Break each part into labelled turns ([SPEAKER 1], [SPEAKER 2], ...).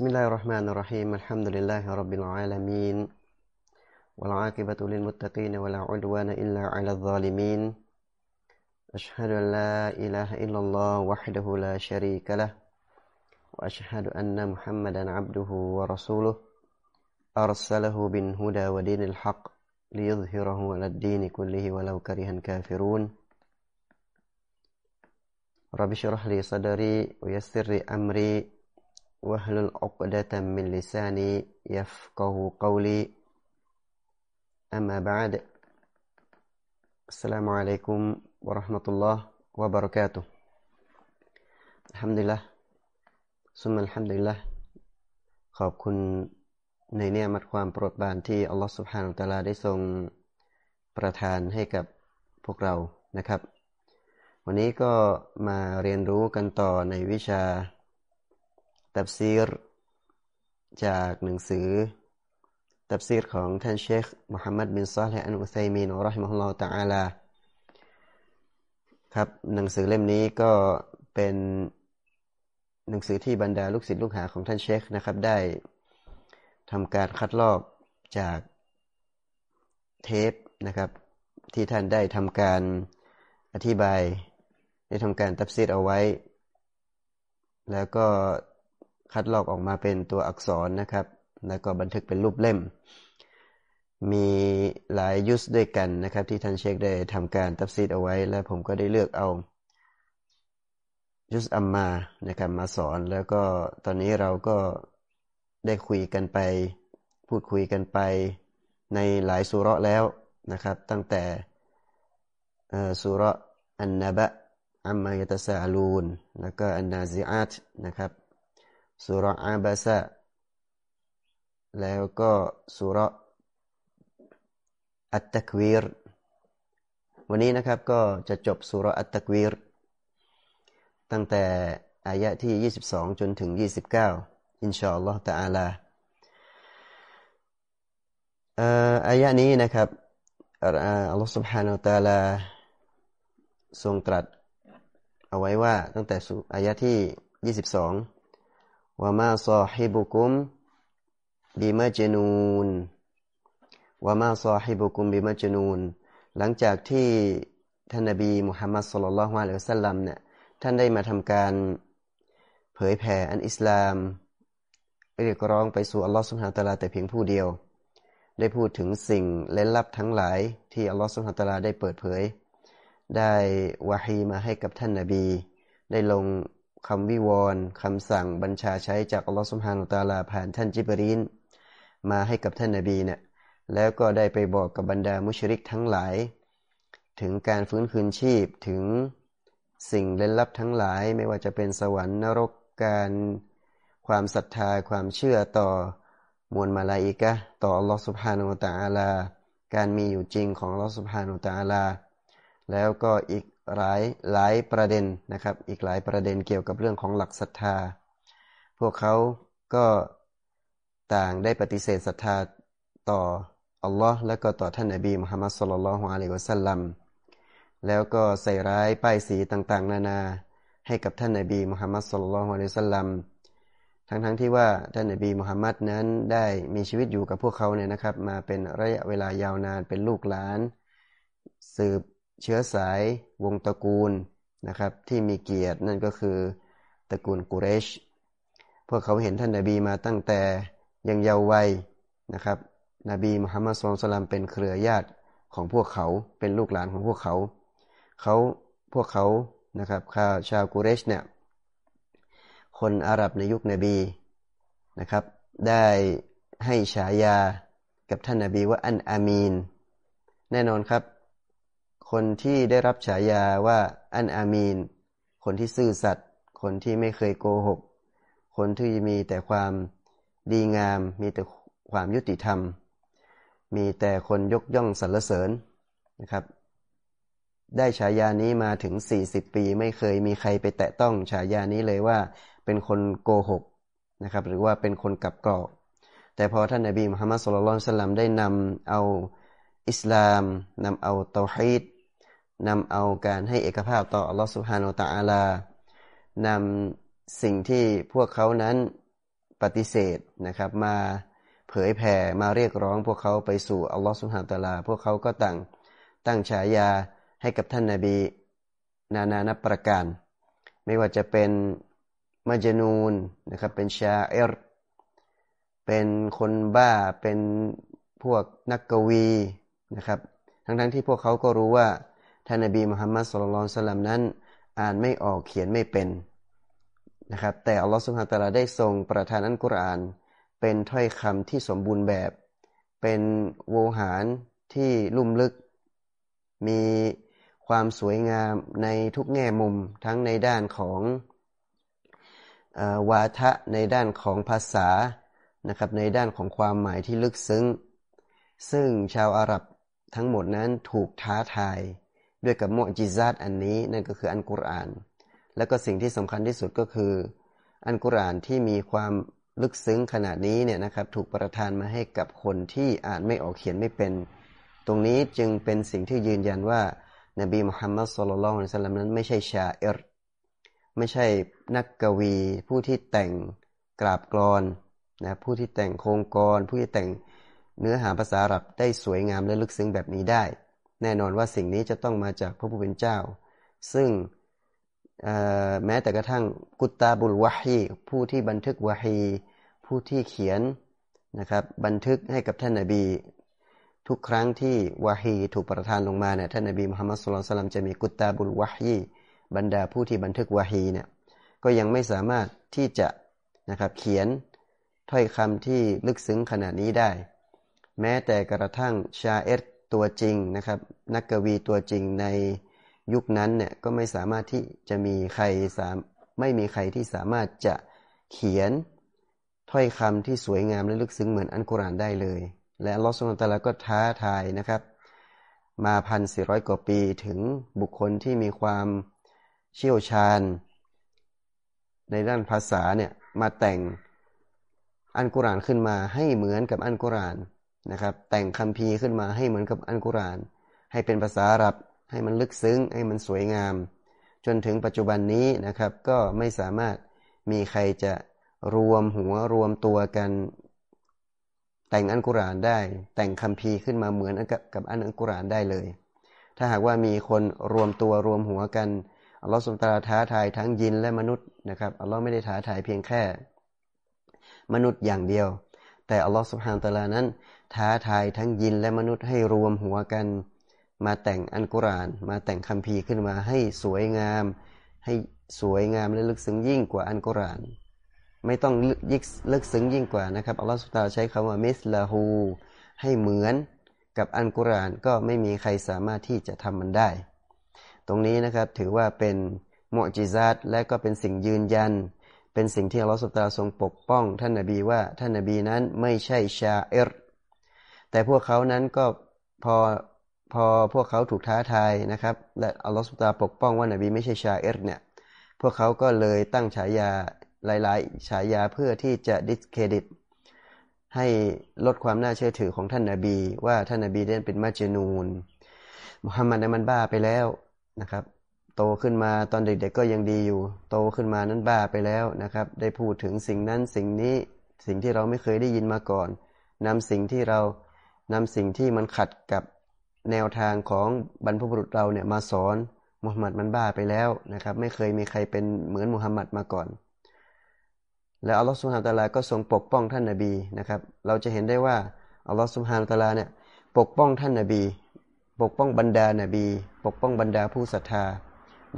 [SPEAKER 1] بسم الله الرحمن الرحيم الحمد لله رب العالمين والعاقبة للمتقين ولا عدوان إلا على الظالمين أشهد أن لا إله إلا الله وحده لا شريك له وأشهد أن محمدا عبده ورسوله أرسله بالهدى ودين الحق ليظهره على الدين كله ولو كره الكافرون رب اشرح لي صدري ويسر لي أمري واحلل عقدة من لساني يفقه قولي أما بعد السلام عليكم ورحمة الله وبركاته الحمد للهซุมอัลฮัมดุลิลละขอบคุณในเนียมัดความโปรดปรานที่อัลลอฮฺสุบฮานุตะลาได้ทรงประทานให้กับพวกเรานะครับ วันนี้ก็มาเรียนรู้กันต่อในวิชา ตับซีร จากหนังสือ ตับซีรของท่านเชคมุฮัมมัดบินซาลห์อันอุซัยมีนอัลลอฮิมะฮุลลอฮฺตะอาลาครับหนังสือเล่มนี้ก็เป็นหนังสือที่บรรดาลูกศิษย์ลูกหาของท่านเชคนะครับ ได้ทำการคัดลอกจากเทปนะครับ ที่ท่านได้ทำการอธิบาย ได้ทำการตับซีดเอาไว้ แล้วก็ คัดลอกออกมาเป็นตัวอักษรนะครับ แล้วก็บันทึกเป็นรูปเล่ม มีหลายยุสด้วยกันนะครับ ที่ท่านเชคได้ทำการตับซีดเอาไว้ และผมก็ได้เลือกเอายุสอัมมานะครับมาสอนแล้วก็ตอนนี้เราก็ได้คุยกันไป พูดคุยกันไปในหลายสุระแล้วนะครับ ตั้งแต่สุระอันนบะอัมมายตสาลูนแล้วก็อันนาซิอาตนะครับ สุรอาบาซะแล้วก็สุรอัตตะควีรวันนี้นะครับก็จะจบสุรอัตตะควีรตั้งแต่อายะที่ 22 จนถึง 29 อินชาอัลลอฮฺตะอาลาอายะนี้นะครับอัลลอฮฺ سبحانه และ تعالى ทรงตรัสเอาไว้ว่าตั้งแต่อายะที่ 22 วามาซอฮิบุกุมบิมาจนูนวามาซอฮิบุกุมบิมาจนูนหลังจากที่ท่านนบีมุฮัมมัดสุลลัลฮุอะลัยฮิวะสัลลัมเนี่ยท่านได้มาทำการเผยแผ่อันอิสลามเรียกร้องไปสู่อัลลอฮฺสุบฮานตะลาแต่เพียงผู้เดียว ได้พูดถึงสิ่งเล่นลับทั้งหลายที่อัลลอฮฺสุบฮานตะลาได้เปิดเผย ได้วาฮีมาให้กับท่านนาบี ได้ลง คำวิวรณ์คำสั่งบัญชาใช้จากอัลลอฮฺสุบฮานุตะลาผ่านท่านจิบรีนมาให้กับท่านนาบีเนี่ยแล้วก็ได้ไปบอกกับบรรดามุชริกทั้งหลาย ถึงการฟื้นคืนชีพถึงสิ่งเล่นลับทั้งหลายไม่ว่าจะเป็นสวรรค์นรกการความศรัทธาความเชื่อต่อมวลมาลาอิกะต่ออัลลอฮฺสุบฮานุตาลา การมีอยู่จริงของอัลลอฮฺสุบฮานุตาลา แล้วก็อีก หลายหลายประเด็นนะครับ อีกหลายประเด็นเกี่ยวกับเรื่องของหลักศรัทธา พวกเขาก็ต่างได้ปฏิเสธศรัทธาต่ออัลลอฮ์และก็ต่อท่านนบีมุฮัมมัดสุลลัลฮุอะลัยฮิวะสัลลัมแล้วก็ใส่ร้ายป้ายสีต่างๆ นานาให้กับท่านนบีมุฮัมมัดสุลลัลฮุอะลัยฮิสัลลัมทั้งๆทที่ว่าท่านนบีมุฮัมมัดนั้นได้มีชีวิตอยู่กับพวกเขาเนี่ยนะครับ มาเป็นระยะเวลายาวนานเป็นลูกหลาน สืบ เชื้อสายวงตระกูลนะครับที่มีเกียรตินั่นก็คือตระกูลกุเรช พวกเขาเห็นท่านนบีมาตั้งแต่ยังเยาว์วัยนะครับ นบีมุฮัมมัดสุลลัมเป็นเครือญาติของพวกเขาเป็นลูกหลานของพวกเขา เขาพวกเขานะครับชาวกุเรชเนี่ยคนอาหรับในยุคนบีนะครับ ได้ให้ฉายากับท่านนาบีว่าอันอามีน แน่นอนครับ คนที่ได้รับฉายาว่าอันอามีน คนที่ซื่อสัตย์ คนที่ไม่เคยโกหก คนที่มีแต่ความดีงาม มีแต่ความยุติธรรม มีแต่คนยกย่องสรรเสริญนะครับ ได้ฉายานี้มาถึง 40 ปีไม่เคยมีใครไปแตะต้องฉายานี้เลยว่าเป็นคนโกหกนะครับ หรือว่าเป็นคนกับกรอก แต่พอท่านนบีมุฮัมมัดสุลลัลสลัมได้นำเอาอิสลามนำเอาเตาฮีด นำเอาการให้เอกภาพต่ออัลลอฮฺสุฮานาตะอาลานำสิ่งที่พวกเขานั้นปฏิเสธนะครับมาเผยแผ่มาเรียกร้องพวกเขาไปสู่อัลลอฮฺสุฮาตะลา พวกเขาก็ตั้งตั้งฉายาให้กับท่านนาบีนานานับประการ ไม่ว่าจะเป็นมัจญูนนะครับเป็นชาเอรเป็นคนบ้าเป็นพวกนักกวีนะครับ ทั้งๆทที่พวกเขาก็รู้ว่า ท่านนบีมุฮัมมัดสุลลัลสลัมนั้น อ่านไม่ออกเขียนไม่เป็นนะครับแต่อัลลอฮฺสุบฮานตะลาได้ทรงประทานอัลกุรอาน เป็นถ้อยคำที่สมบูรณ์แบบ เป็นโวหารที่ลุ่มลึก มีความสวยงามในทุกแง่มุมทั้งในด้านของวาทะในด้านของภาษานะครับในด้านของความหมายที่ลึกซึ้ง ซึ่งชาวอาหรับทั้งหมดนั้นถูกท้าทาย ด้วยกับมุจิซาตอันนี้นั่นก็คืออันกุรอาน และก็สิ่งที่สำคัญที่สุดก็คือ อันกุรอานที่มีความลึกซึ้งขนาดนี้เนี่ยนะครับถูกประทานมาให้กับคนที่อ่านไม่ออกเขียนไม่เป็น ตรงนี้จึงเป็นสิ่งที่ยืนยันว่านบีมุฮัมมัดสุลลัลของสัลลัมนั้นไม่ใช่ชาเอรไม่ใช่นักกวี ผู้ที่แต่งกราบกรอนนะผู้ที่แต่งโครงกร ผู้ที่แต่งเนื้อหาภาษาอาหรับได้สวยงามและลึกซึ้งแบบนี้ได้ แน่นอนว่าสิ่งนี้จะต้องมาจากพระผู้เป็นเจ้า ซึ่งแม้แต่กระทั่งกุตตาบุลวะฮีผู้ที่บันทึกวะฮีผู้ที่เขียนนะครับบันทึกให้กับท่านนาบี ทุกครั้งที่วะฮีถูกประทานลงมาเนี่ยท่านนาบีมุฮัมมัดสุลตัลลัมจะมีกุตตาบุลวะฮีบรรดาผู้ที่บันทึกวะฮีเนี่ยก็ยังไม่สามารถที่จะนะครับเขียนถ้อยคำที่ลึกซึ้งขนาดนี้ได้ แม้แต่กระทั่งชาเอต ตัวจริงนะครับ นักกวีตัวจริงในยุคนั้นเนี่ยก็ไม่สามารถที่จะมีใครสามไม่มีใครที่สามารถจะเขียนถ้อยคำที่สวยงามและลึกซึ้งเหมือนอันกุรานได้เลย และลอสมตะลาก็ท้าทายนะครับ มาพันสี่ร้อยกว่าปีถึงบุคคลที่มีความเชี่ยวชาญ ในด้านภาษาเนี่ยมาแต่งอันกุรานขึ้นมาให้เหมือนกับอันกุราน นะครับ แต่งคัมภีร์ขึ้นมาให้เหมือนกับอันกุรอาน ให้เป็นภาษาอาหรับ ให้มันลึกซึ้ง ให้มันสวยงาม จนถึงปัจจุบันนี้นะครับ ก็ไม่สามารถมีใครจะรวมหัวรวมตัวกัน แต่งอันกุรอานได้ แต่งคัมภีร์ขึ้นมาเหมือนกับอันอันกุรอานได้เลย ถ้าหากว่ามีคนรวมตัวรวมหัวกันอัลลอฮฺสุลตาท้าทายทั้งยินและมนุษย์นะครับอัลลอฮ์ไม่ได้ท้าทายเพียงแค่ มนุษย์อย่างเดียว แต่อัลลอฮฺสุบฮานตะลานั้น ท้าทายทั้งยินและมนุษย์ให้รวมหัวกัน มาแต่งอันกุราน มาแต่งคัมภีร์ขึ้นมาให้สวยงาม ให้สวยงามและลึกซึ้งยิ่งกว่าอันกุราน ไม่ต้องลึกลึกซึ้งยิ่งกว่านะครับอัลลอฮฺสุบฮาใช้คำว่ามิสลาฮูให้เหมือนกับอันกุรานก็ไม่มีใครสามารถที่จะทำมันได้ ตรงนี้นะครับถือว่าเป็นมุจิซาตและก็เป็นสิ่งยืนยัน เป็นสิ่งที่อัลลอฮฺสุตาทรงปกป้อง ท่านนาบีว่าท่านนาบีนั้นไม่ใช่ชาเอร แต่พวกเขานั้นก็พอพอพวกเขาถูกท้าทายนะครับ และอัลลอฮฺสุตาปกป้องว่านบีไม่ใช่ชาเอรเนี่ยพวกเขาก็เลยตั้งฉายาหลาย ๆ ฉายาเพื่อที่จะดิสเครดิต ให้ลดความน่าเชื่อถือของท่านนาบี ว่าท่านนาบีเด่นเป็นมัจญูนมุฮัมมัดนั้นมันบ้าไปแล้วนะครับ โตขึ้นมาตอนเด็ก ๆ ก็ยังดีอยู่ โตขึ้นมานั้นบ้าไปแล้วนะครับ ได้พูดถึงสิ่งนั้นสิ่งนี้สิ่งที่เราไม่เคยได้ยินมาก่อนนำสิ่งที่เรา นำสิ่งที่มันขัดกับแนวทางของบรรพบุรุษเราเนี่ยมาสอนมุฮัมมัดมันบ้าไปแล้วนะครับ ไม่เคยมีใครเป็นเหมือนมุฮัมมัดมาก่อน และอัลลอฮฺสุบฮานตะลาก็ทรงปกป้องท่านนาบีนะครับ เราจะเห็นได้ว่าอัลลอฮฺสุบฮานตะลาเนี่ยปกป้องท่านนาบี ปกป้องบรรดานาบี ปกป้องบรรดาผู้ศรัทธา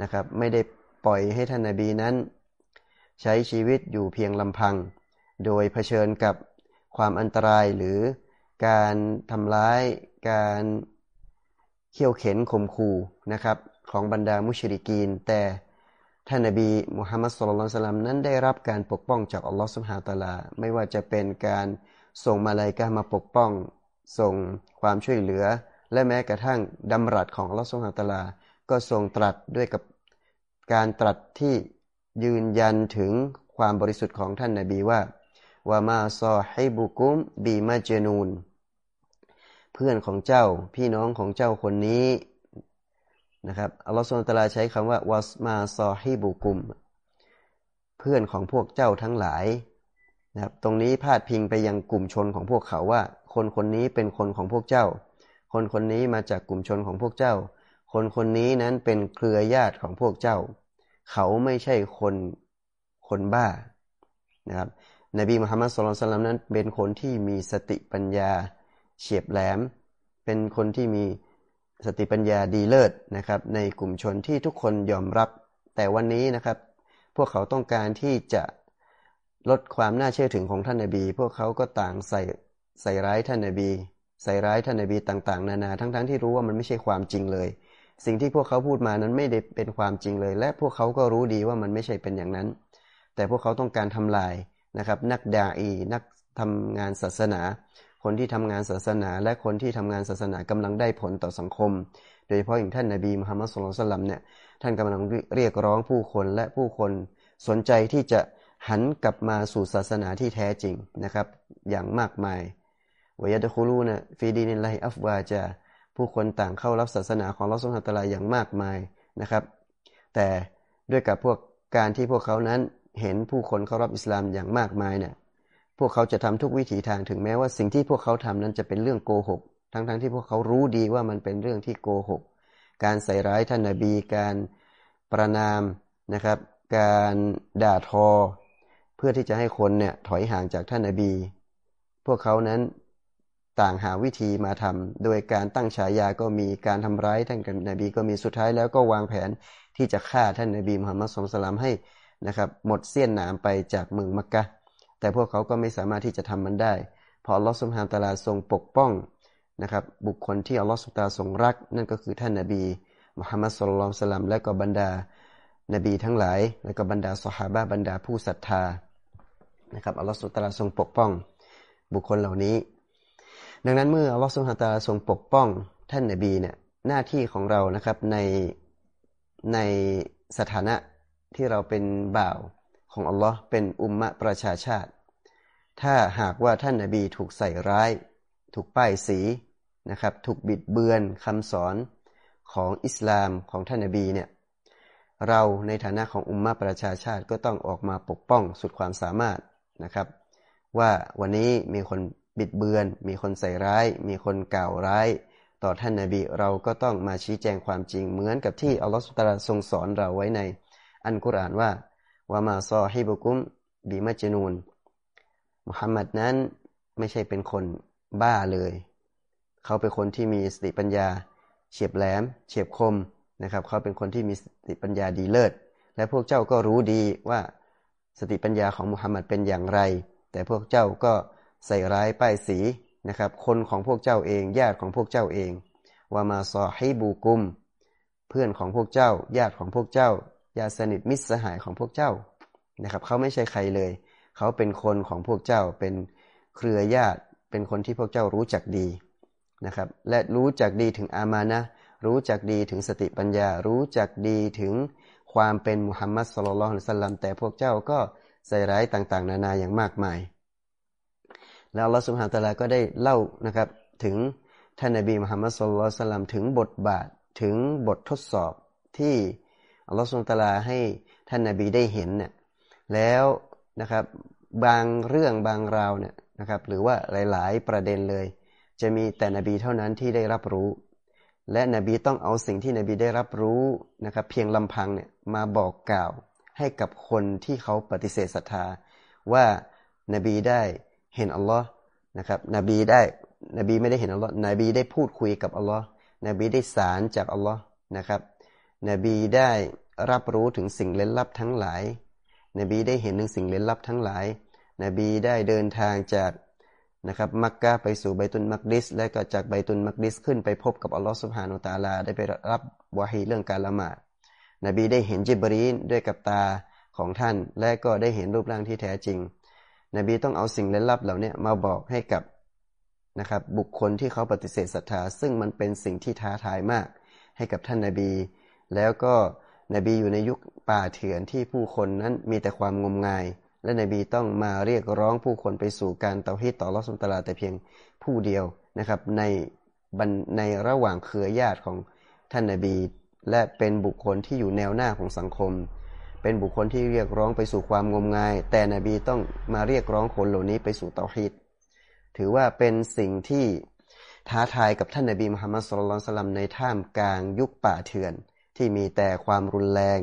[SPEAKER 1] นะครับ ไม่ได้ปล่อยให้ท่านนาบีนั้น ใช้ชีวิตอยู่เพียงลำพัง โดยเผชิญกับความอันตรายหรือ การทำร้าย การเขี่ยวเข็นข่มขู่นะครับ ของบรรดามุชริกีน แต่ท่านนบีมุฮัมมัดสุลลัลสลัมนั้นได้รับการปกป้องจากอัลลอฮฺสุบฮาตาลา ไม่ว่าจะเป็นการส่งมาลายกามาปกป้อง ส่งความช่วยเหลือ และแม้กระทั่งดำรัสของอัลลอฮฺสุบฮาตาลา ก็ทรงตรัสด้วยกับการตรัสที่ยืนยันถึงความบริสุทธิ์ของท่านนบีว่าว่ามาซอให้บุกุมบีมาเจนูน เพื่อนของเจ้าพี่น้องของเจ้าคนนี้นะครับอัลลอฮฺสุลตาราใช้คำว่าวาสมาซอให้บุกุม เพื่อนของพวกเจ้าทั้งหลายนะครับตรงนี้พาดพิงไปยังกลุ่มชนของพวกเขาว่า คนคนนี้เป็นคนของพวกเจ้า คนคนนี้มาจากกลุ่มชนของพวกเจ้า คนคนนี้นั้นเป็นเครือญาติของพวกเจ้า เขาไม่ใช่คนคนบ้านะครับนบีมุฮัมมัดสุลตัลลัมนั้นเป็นคนที่มีสติปัญญา เฉียบแหลม เป็นคนที่มีสติปัญญาดีเลิศนะครับ ในกลุ่มชนที่ทุกคนยอมรับ แต่วันนี้นะครับ พวกเขาต้องการที่จะลดความน่าเชื่อถือของท่านนบี พวกเขาก็ต่างใส่ใส่ร้ายท่านนบี ใส่ร้ายท่านนบีต่าง ๆ นานา ทั้งๆทที่รู้ว่ามันไม่ใช่ความจริงเลย สิ่งที่พวกเขาพูดมานั้นไม่ได้เป็นความจริงเลย และพวกเขาก็รู้ดีว่ามันไม่ใช่เป็นอย่างนั้น แต่พวกเขาต้องการทำลายนะครับ นักดาอีนักทำงานศาสนา คนที่ทำงานศาสนา และคนที่ทำงานศาสนากำลังได้ผลต่อสังคม โดยเฉพาะอย่างท่านนาบีมุฮัมมัดสุลตัลลัมเนี่ยท่านกำลังเรียกร้องผู้คนและผู้คนสนใจที่จะหันกลับมาสู่ศาสนาที่แท้จริงนะครับ อย่างมากมายวยดคูลูนะฟีดีนินไลอัฟวาจาผู้คนต่างเข้ารับศาสนาของลอสุนตะลาอย่างมากมายนะครับ แต่ด้วยกับพวกการที่พวกเขานั้นเห็นผู้คนเข้ารับอิสลามอย่างมากมายเนี่ย พวกเขาจะทำทุกวิถีทางถึงแม้ว่าสิ่งที่พวกเขาทำนั้นจะเป็นเรื่องโกหก ทั้งๆทที่พวกเขารู้ดีว่ามันเป็นเรื่องที่โกหก การใส่ร้ายท่านนาบี การประนามนะครับ การด่าทอ เพื่อที่จะให้คนเนี่ยถอยห่างจากท่านนาบี พวกเขานั้นต่างหาวิธีมาทำโดยการตั้งฉายาก็มีการทำร้ายท่านนาบีก็มีสุดท้ายแล้วก็วางแผนที่จะฆ่าท่านนาบีมุฮัมมัดสุลตัลามให้นะครับ หมดเสี้ยนหนามไปจากเมืองมักกะ แต่พวกเขาก็ไม่สามารถที่จะทำมันได้เพราะอัลลอฮฺสุบฮานตะลาทรงปกป้องนะครับบุคคลที่อัลลอฮฺสุบตาทรงรัก นั่นก็คือท่านนาบีมุฮัมมัดสุลลัลสลัมและก็บรรดา นบีทั้งหลาย และก็บรรดาสหายบรรดาผู้ศรัทธานะครับอัลลอฮฺสุบตาทรงปกป้อง บุคคลเหล่านี้ ดังนั้นเมื่ออัลลอฮฺสุบฮานตะลาทรงปกป้อง ท่านนาบีเนี่ยหน้าที่ของเรานะครับในในสถานะที่เราเป็นบ่าว ของอัลลอฮ์เป็นอุมมะประชาชาติ ถ้าหากว่าท่านนาบีถูกใส่ร้าย ถูกป้ายสีนะครับ ถูกบิดเบือนคำสอนของอิสลามของท่านนาบีเนี่ยเราในฐานะของอุมมะประชาชาติก็ต้องออกมาปกป้องสุดความสามารถนะครับ ว่าวันนี้มีคนบิดเบือน มีคนใส่ร้าย มีคนกล่าวร้าย ต่อท่านนาบีเราก็ต้องมาชี้แจงความจริงเหมือนกับที่อัลลอฮฺสุตาราทรงสอนเราไว้ในอันกุรอานว่า วามาซอฮิบุกุมบีมัจนูนมุฮัมมัดนั้นไม่ใช่เป็นคนบ้าเลย เขาเป็นคนที่มีสติปัญญา เฉียบแหลม เฉียบคมนะครับ เขาเป็นคนที่มีสติปัญญาดีเลิศ และพวกเจ้าก็รู้ดีว่าสติปัญญาของมุฮัมมัดเป็นอย่างไร แต่พวกเจ้าก็ใส่ร้ายป้ายสีนะครับ คนของพวกเจ้าเอง ญาติของพวกเจ้าเองว่ามาซอฮิบูกุม เพื่อนของพวกเจ้า ญาติของพวกเจ้า ญาสนิทมิตรสหายของพวกเจ้านะครับเขาไม่ใช่ใครเลย เขาเป็นคนของพวกเจ้าเป็นเครือญาติเป็นคนที่พวกเจ้ารู้จักดีนะครับและรู้จักดีถึงอามานะรู้จักดีถึงสติปัญญา รู้จักดีถึงความเป็นมุฮัมมัดสุลลัลสลลัมแต่พวกเจ้าก็ใส่ร้ายต่างๆ นานาอย่างมากมาย แล้วอัลลอฮฺสุบฮานตะลาก็ได้เล่านะครับถึงท่านนบีมุฮัมมัดสุลลัลสลัมถึงบทบาทถึงบททดสอบที่ อัลลอฮฺสุลตาราให้ท่านนาบีได้เห็นเนี่ยแล้วนะครับบางเรื่องบางราวเนี่ยนะครับหรือว่าหลาย ๆ ประเด็นเลย จะมีแต่นบีเท่านั้นที่ได้รับรู้ และนบีต้องเอาสิ่งที่นบีได้รับรู้นะครับเพียงลำพังเนี่ยมาบอกกล่าวให้กับคนที่เขาปฏิเสธศรัทธา ว่านบีได้เห็นอัลลอฮ์นะครับนบีได้นบีไม่ได้เห็นอัลลอฮ์นบีได้พูดคุยกับอัลลอฮ์นบีได้สารจากอัลลอฮ์นะครับ นบีได้รับรู้ถึงสิ่งเล้นลับทั้งหลาย นบีได้เห็นถึงสิ่งเล้นลับทั้งหลาย นบีได้เดินทางจากนะครับมักกะไปสู่ไบตุนมักดิส และก็จากไบตุนมักดิสขึ้นไปพบกับอัลลอฮฺสุบฮานุตาลา ได้ไปรับวาฮีเรื่องการละหมาด นบีได้เห็นจิบรีนด้วยกับตาของท่าน และก็ได้เห็นรูปร่างที่แท้จริง นบีต้องเอาสิ่งเล้นลับเหล่านี้มาบอกให้กับนะครับบุคคลที่เขาปฏิเสธศรัทธา ซึ่งมันเป็นสิ่งที่ท้าทายมาก ให้กับท่านนาบี แล้วก็นบีอยู่ในยุคป่าเถื่อนที่ผู้คนนั้นมีแต่ความงมงาย และนบีต้องมาเรียกร้องผู้คนไปสู่การเตาฮีตต่อรอสุลตลาแต่เพียงผู้เดียวนะครับ ในในระหว่างเครือญาติของท่านนบี และเป็นบุคคลที่อยู่แนวหน้าของสังคม เป็นบุคคลที่เรียกร้องไปสู่ความงมงาย แต่นบีต้องมาเรียกร้องคนเหล่านี้ไปสู่เตาฮีดถือว่าเป็นสิ่งที่ท้าทายกับท่านนบีมุฮัมมัดสุลลัลสลัมในท่ามกลางยุคป่าเถื่อน ที่มีแต่ความรุนแรง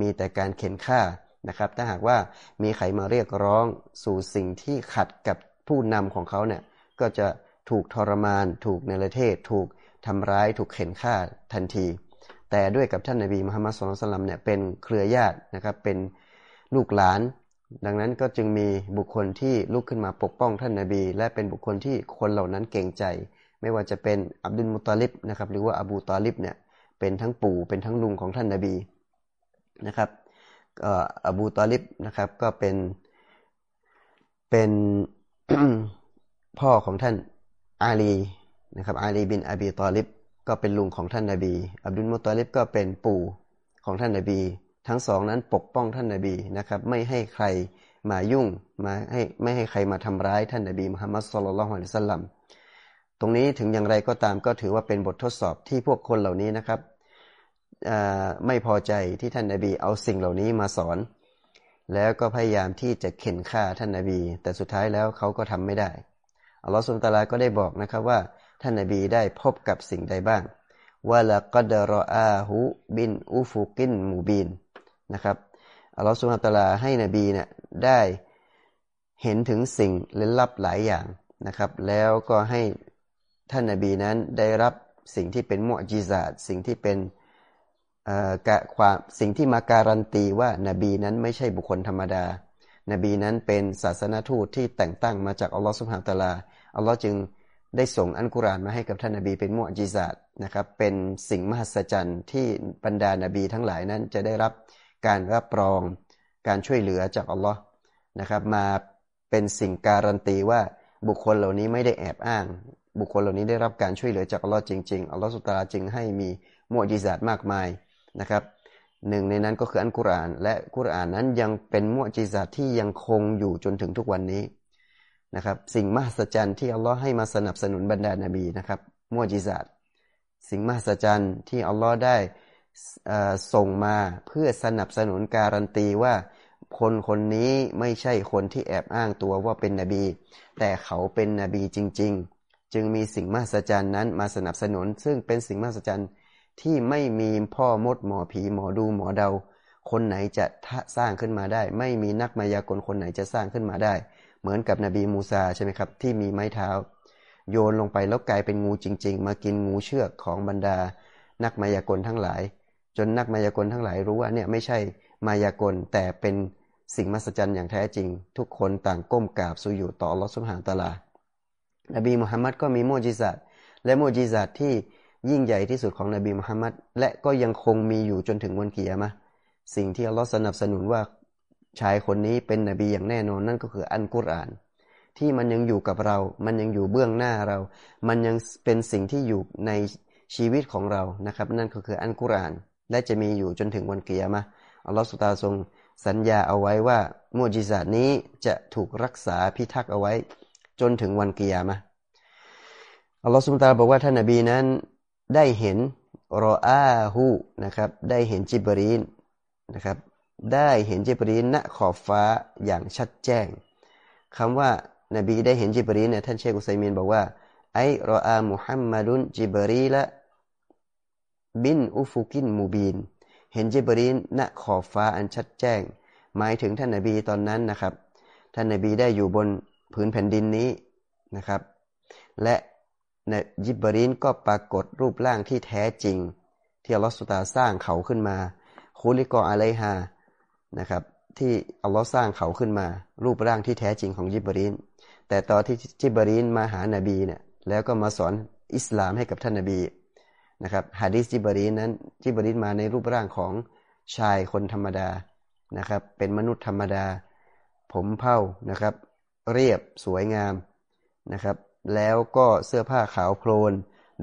[SPEAKER 1] มีแต่การเข็นฆ่านะครับ ถ้าหากว่ามีใครมาเรียกร้องสู่สิ่งที่ขัดกับผู้นำของเขาเนี่ยก็จะถูกทรมาน ถูกเนรเทศ ถูกทำร้าย ถูกเข็นฆ่าทันที แต่ด้วยกับท่านนาบีมุฮัมมัดสุลตัลลัมเนี่ยเป็นเครือญาตินะครับ เป็นลูกหลาน ดังนั้นก็จึงมีบุคคลที่ลุกขึ้นมาปกป้องท่านนาบี และเป็นบุคคลที่คนเหล่านั้นเก่งใจ ไม่ว่าจะเป็นอับดุลมุตาลิบนะครับ หรือว่าอบูตาลิบเนี่ย เป็นทั้งปู่เป็นทั้งลุงของท่านนบีนะครับอบูตาลิบนะครับก็เป็นเป็นพ่อของท่านอาลีนะครับอาลีบินอบีตอลิบก็เป็นลุงของท่านนาบี อับดุลมุตอลิบก็เป็นปู่ของท่านนาบี ทั้งสองนั้นปกป้องท่านนาบีนะครับไม่ให้ใครมายุ่งมาให้ไม่ให้ใครมาทำร้ายท่านนาบีมุฮัมมัดสุลลัลฮุอะลัยฮิสลัมตรงนี้ถึงอย่างไรก็ตามก็ถือว่าเป็นบททดสอบที่พวกคนเหล่านี้นะครับ ไม่พอใจที่ท่านนาบีเอาสิ่งเหล่านี้มาสอน แล้วก็พยายามที่จะเข็นฆ่าท่านนาบี แต่สุดท้ายแล้วเขาก็ทำไม่ได้อัลลอฮฺสุลตาราก็ได้บอกนะครับว่าท่านนบีได้พบกับสิ่งใดบ้างว่าละกัดรออาหูบินอูฟูกินมูบินนะครับอัลลอฮฺสุลตาราให้นบีเนี่ยได้เห็นถึงสิ่งล่นลับหลายอย่างนะครับ แล้วก็ให้ท่านนบีนั้นได้รับสิ่งที่เป็นมุอจิซาตสิ่งที่เป็น ความสิ่งที่มาการันตีว่านาบีนั้นไม่ใช่บุคคลธรรมดา นบีนั้นเป็นศาสนทูตที่แต่งตั้งมาจากอัลลอฮฺสุบฮานตะลาอัลลอฮ์จึงได้ส่งอันกุรานมาให้กับท่านนาบีเป็นมุอจิซาตนะครับ เป็นสิ่งมหัศจรรย์ที่บรรดานาบีทั้งหลายนั้นจะได้รับการรับรองการช่วยเหลือจากอัลลอฮ์นะครับมาเป็นสิ่งการันตีว่าบุคคลเหล่านี้ไม่ได้แอบอ้าง บุคคลเหล่านี้ได้รับการช่วยเหลือจากอัลลอฮ์จริงๆอัลลอฮ์สุตาราจึงให้มีมุอจิซาตมากมาย นะครับหนึ่งในนั้นก็คืออันกุรอาน และกุรอานนั้นยังเป็นมุอจิซาตที่ยังคงอยู่จนถึงทุกวันนี้นะครับ สิ่งมหัศจรรย์ที่อัลลอฮ์ให้มาสนับสนุนบรรดานาบีนะครับมุอจิซาตสิ่งมหัศจรรย์ที่อัลลอฮ์ได้ส่งมาเพื่อสนับสนุนการันตีว่าคนคนนี้ไม่ใช่คนที่แอบอ้างตัวว่าเป็นนบี แต่เขาเป็นนบีจริง ๆ จึงมีสิ่งมหัศจรรย์นั้นมาสนับสนุน ซึ่งเป็นสิ่งมหัศจรรย์ ที่ไม่มีพ่อมดหมอผีหมอดูหมอเดา คนไหนจะสร้างขึ้นมาได้ ไม่มีนักมายากลคนไหนจะสร้างขึ้นมาได้ เหมือนกับนบีมูซาใช่ไหมครับ ที่มีไม้เท้า โยนลงไปแล้วกลายเป็นงูจริง ๆ มากินงูเชือกของบรรดา นักมายากลทั้งหลาย จนนักมายากลทั้งหลายรู้ว่าเนี่ยไม่ใช่มายากลแต่เป็นสิ่งมหัศจรรย์อย่างแท้จริง ทุกคนต่างก้มกราบสุยูต่อลอสุบฮานตะลานบีมุฮัมมัดก็มีโมจิซัตและโมจิซัตที่ ยิ่งใหญ่ที่สุดของนบีมุฮัมมัดและก็ยังคงมีอยู่จนถึงวันเกิยามะสิ่งที่อัลลอฮ์สนับสนุนว่าชายคนนี้เป็นนบีอย่างแน่นอนนั่นก็คืออันกุรอาน ที่มันยังอยู่กับเรา มันยังอยู่เบื้องหน้าเรา มันยังเป็นสิ่งที่อยู่ในชีวิตของเรานะครับ นั่นก็คืออันกุรอานและจะมีอยู่จนถึงวันเกียร์มาอัลลอฮฺสุตาทรงสัญญาเอาไว้ว่ามุจิซานี้จะถูกรักษาพิทักษ์เอาไว้ จนถึงวันเกียร์มาอัลลอฮฺสุตาบอกว่าท่านนบีนั้น ได้เห็นรออาหูนะครับ ได้เห็นจิบรีนนะครับ ได้เห็นจิบรีนณขอบฟ้าอย่างชัดแจ้งคำว่านบีได้เห็นจิบรีนเนี่ยท่านเชคอุซัยมินบอกว่าไอรออามุฮัมมัดุนจิบรีละบินอุฟุกินมูบีน เห็นจิบรีนณขอบฟ้าอันชัดแจ้ง หมายถึงท่านนบีตอนนั้นนะครับ ท่านนบีได้อยู่บนผืนแผ่นดินนี้นะครับ และ นจิบรีนก็ปรากฏรูปร่างที่แท้จริง ที่อัลลอฮฺสุตาสร้างเขาขึ้นมาคุลิกออะไลฮานะครับ ที่อัลลอฮ์สร้างเขาขึ้นมา รูปร่างที่แท้จริงของยิบรีนแต่ตอนที่จิบรีนมาหานาบีเนี่ยแล้วก็มาสอนอิสลามให้กับท่านนาบีนะครับฮะดิษจิบรีนนั้นจิบรีนมาในรูปร่างของชายคนธรรมดานะครับ เป็นมนุษย์ธรรมดา ผมเผ้านะครับ เรียบสวยงามนะครับ แล้วก็เสื้อผ้าขาวโพลน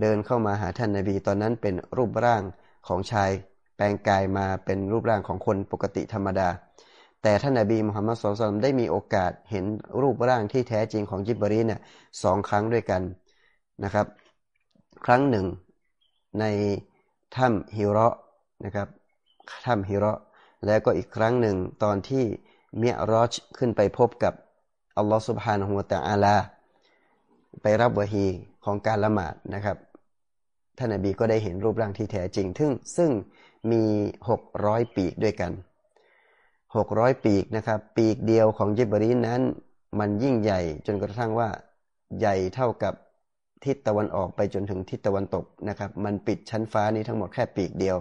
[SPEAKER 1] เดินเข้ามาหาท่านนาบีตอนนั้นเป็นรูปร่างของชาย แปลงกายมาเป็นรูปร่างของคนปกติธรรมดา แต่ท่านนบีมุฮัมมัดสุลตัมได้มีโอกาสเห็นรูปร่างที่แท้จริงของจิบรีเนี่ยสองครั้งด้วยกันนะครับ ครั้งหนึ่งในถ้ำฮิระนะครับถ้ำฮิระแล้วก็อีกครั้งหนึ่งตอนที่เมียรอชขึ้นไปพบกับอัลลอฮฺสุบฮานะฮูวะตะอาลา ไปรับวะฮีของการละหมาดนะครับ ท่านนบีก็ได้เห็นรูปร่างที่แท้จริงซึ่งซึ่งมีหกร้อยปีกด้วยกันหกร้อยปีกนะครับ ปีกเดียวของยิบรีนนั้น มันยิ่งใหญ่จนกระทั่งว่าใหญ่เท่ากับทิศตะวันออกไปจนถึงทิศตะวันตกนะครับ มันปิดชั้นฟ้านี้ทั้งหมดแค่ปีกเดียว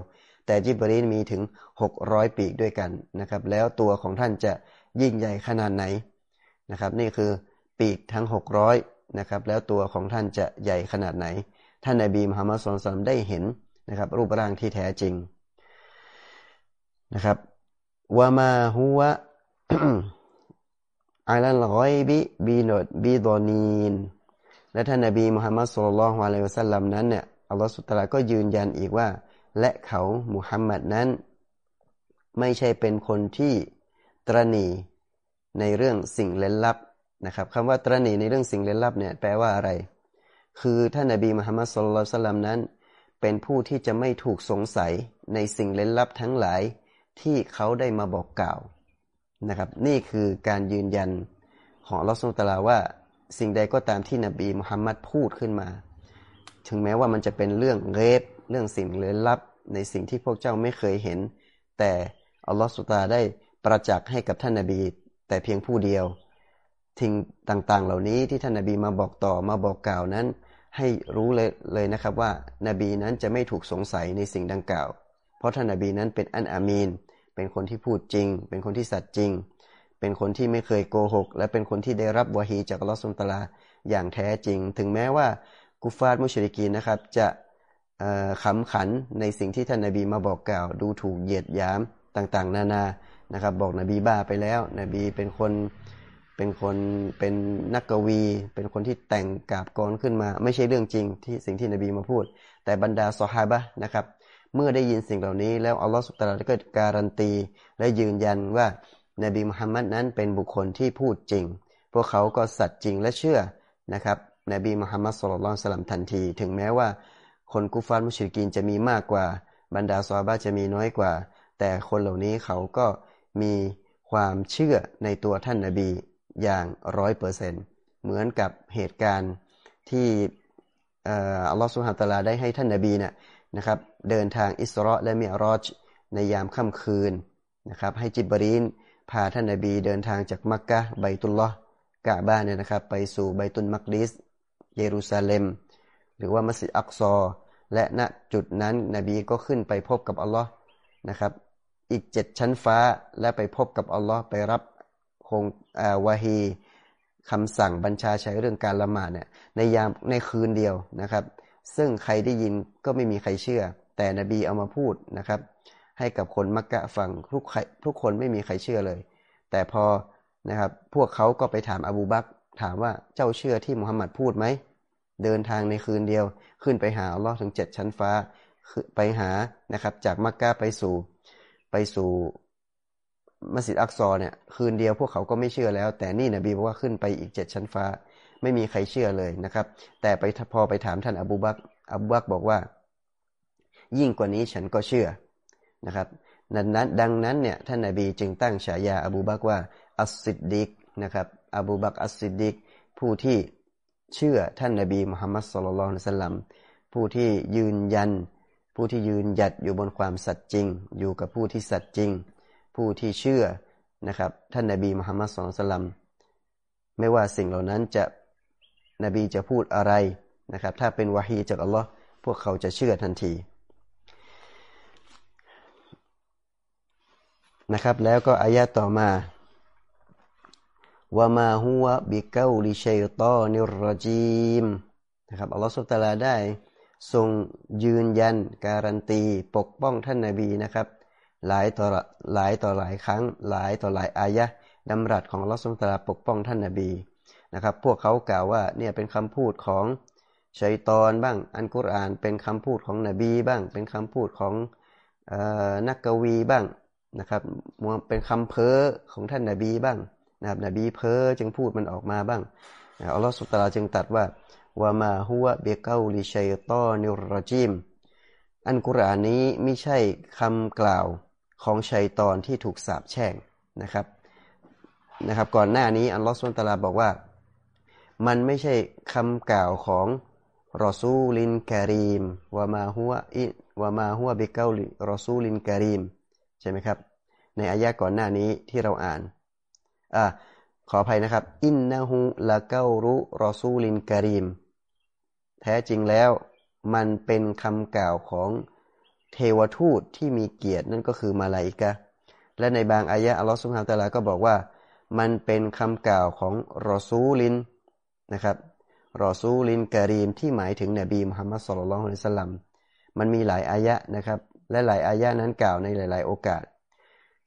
[SPEAKER 1] แต่จิบรีนมีถึงหกร้อยปีกด้วยกันนะครับ แล้วตัวของท่านจะยิ่งใหญ่ขนาดไหนนะครับ นี่คือปีกทั้งหกร้อย นะครับ แล้วตัวของท่านจะใหญ่ขนาดไหน ท่านนบีมุฮัมมัดสุลตัมได้เห็นนะครับ รูปร่างที่แท้จริงนะครับวามาฮุวะอัลลอฮบิบีนดบีดอนีนและท่านนบีมุฮัมมัดสุลลัลฮวาเลวะสัลลัมนั้นเนี่ยอัลลอฮฺสุตตาก็ยืนยันอีกว่า และเขามุฮัมมัดนั้น ไม่ใช่เป็นคนที่ตรณีในเรื่องสิ่งเล้นลับ นะครับคำว่าตรณีในเรื่องสิ่งเล้นลับเนี่ยแปลว่าอะไร คือท่านนบีมุฮัมมัดสุลลัลสลัมนั้น เป็นผู้ที่จะไม่ถูกสงสัยในสิ่งเล้นลับทั้งหลายที่เขาได้มาบอกกล่าวนะครับ นี่คือการยืนยันของลอสุตลาว่า สิ่งใดก็ตามที่นบีมุฮัมมัดพูดขึ้นมา ถึงแม้ว่ามันจะเป็นเรื่องเรบเรื่องสิ่งเลึลับ ในสิ่งที่พวกเจ้าไม่เคยเห็น แต่อัลลอฮฺสุตาได้ประจักษ์ให้กับท่านนบี แต่เพียงผู้เดียว ทิ้งต่างๆ เหล่านี้ที่ท่านนบีมาบอกต่อมาบอกกล่าวนั้น ให้รู้เลยเลยนะครับว่านบีนั้นจะไม่ถูกสงสัยในสิ่งดังกล่าว เพราะท่านนบีนั้นเป็นอันอามีน เป็นคนที่พูดจริง เป็นคนที่สัตย์จริง เป็นคนที่ไม่เคยโกหก และเป็นคนที่ได้รับวะฮีจากลอสุมตลาอย่างแท้จริง ถึงแม้ว่ากุฟาร์มุชริกีนะครับจะขำขันในสิ่งที่ท่านนาบีมาบอกกล่าว ดูถูกเหยียดยามต่างๆ นานานะครับ บอกนบีบ้าไปแล้ว นบีเป็นคน เป็นคนเป็นนักกวี เป็นคนที่แต่งกาบกรขึ้นมา ไม่ใช่เรื่องจริงที่สิ่งที่นบีมาพูด แต่บรรดาซอฮาบะนะครับ เมื่อได้ยินสิ่งเหล่านี้ แล้วอัลลอฮฺสุบตาลาก็การันตี และยืนยันว่านบีมุฮัมมัดนั้นเป็นบุคคลที่พูดจริง พวกเขาก็สัตย์จริงและเชื่อนะครับนบีมุฮัมมัดสุลลัลสลัมทันที ถึงแม้ว่า คนกุฟารมุชริกีนจะมีมากกว่า บรรดาซาบะจะมีน้อยกว่า แต่คนเหล่านี้เขาก็มีความเชื่อในตัวท่านนบี อย่างร้อยเปอร์เซนเหมือนกับเหตุการณ์ที่อัลลอฮฺสุฮาตลาได้ให้ท่านนบีเนี่ยนะครับเดินทางอิสราและมิอรอจในยามค่ำคืนนะครับให้จิบรีนพาท่านนบีเดินทางจากมักกะไบตุลลอฮ์กะบ้านเนี่ยนะครับไปสู่ไบตุนมักดิสเยรูซาเล็ม หรือว่ามัสยิดอักซอ และณจุดนั้นนบีก็ขึ้นไปพบกับอัลลอฮ์นะครับอีกเจ็ดชั้นฟ้าและไปพบกับอัลลอฮ์ไปรับ คงวาฮีคำสั่งบัญชาใช้เรื่องการละหมาดเนี่ยในยามในคืนเดียวนะครับ ซึ่งใครได้ยินก็ไม่มีใครเชื่อ แต่นบีเอามาพูดนะครับ ให้กับคนมักกะฟังทุกทุกคนไม่มีใครเชื่อเลย แต่พอนะครับพวกเขาก็ไปถามอบูบักถามว่าเจ้าเชื่อที่มุฮัมมัดพูดไหมเดินทางในคืนเดียว ขึ้นไปหาอัลลอฮ์ถึงเจ็ดชั้นฟ้าไปหานะครับ จากมักกะไปสู่ไปสู่ มัสยิดอักซอเนี่ยคืนเดียวพวกเขาก็ไม่เชื่อแล้ว แต่นี่นบีบอกว่าขึ้นไปอีกเจ็ดชั้นฟ้า ไม่มีใครเชื่อเลยนะครับ แต่ไปพอไปถามท่านอบูบักอบูบักบอกว่า ยิ่งกว่านี้ฉันก็เชื่อนะครับดังนั้นดังนั้นเนี่ยท่านนาบีจึงตั้งฉายาอบูบักว่าالصديق นะครับอบูบักالصديق ผู้ที่เชื่อท่านนาบีมุฮัมมัดصلى الله عليه وسلمผู้ที่ยืนยัน ผู้ที่ยืนหยัดอยู่บนความสัตย์จริง อยู่กับผู้ที่สัตย์จริง ผู้ที่เชื่อนะครับ ท่านนาบีมุฮัมมัดสุลลัลไม่ว่าสิ่งเหล่านั้นจะนบีจะพูดอะไรนะครับ ถ้าเป็นวาฮีจากอัลลอฮ์พวกเขาจะเชื่อทันทีนะครับ แล้วก็อายะต่อมาว่ามาหัวบิเกาลิชัยตอนิรจีมนะครับอัลลอฮฺสุตาลาได้ทรงยืนยันการันตีปกป้องท่านนาบีนะครับ หลายต่อหลายต่อหลายครั้ง หลายต่อหลายอายะดำรัสของลอสุตาลาปกป้องท่านนาบีนะครับ พวกเขากล่าวว่าเนี่ยเป็นคำพูดของชัยตอนบ้าง อันกุรอานเป็นคำพูดของนบีบ้าง เป็นคำพูดของนักกวีบ้างนะครับเป็นคำเพ้อของท่านนาบีบ้างนะครับนบีเพ้อจึงพูดมันออกมาบ้างอัลลอฮฺสุตตาจึงตัดว่าวามาฮุวะเบเกาลิชัยตอนิรรจิมอันกุรอานนี้ไม่ใช่คำกล่าว ของชัยตอนที่ถูกสาปแช่งนะครับนะครับ ก่อนหน้านี้อัลลอฮฺสุลตาราบอกว่า มันไม่ใช่คำกล่าวของรอซูลินกะรีมวามาฮัวอิวามาฮัวบิเกาลิรอซูลินกะรีมใช่ไหมครับ ในอายะก่อนหน้านี้ที่เราอ่านอ่าขออภัยนะครับ อินนาฮูละเการุรอซูลินกะรีม แท้จริงแล้วมันเป็นคำกล่าวของ เทวทูตที่มีเกียรตินั่นก็คือมาลาอิกะและในบางอายะอัลลอฮฺสุบฮานตะลาก็บอกว่า มันเป็นคำกล่าวของรอซูลินนะครับรอซูลินกะรีมที่หมายถึงนบีมุฮัมมัดสุลลัลฮุอะลัยสลัมมันมีหลายอายะนะครับ และหลายอายะนั้นกล่าวในหลาย ๆ โอกาส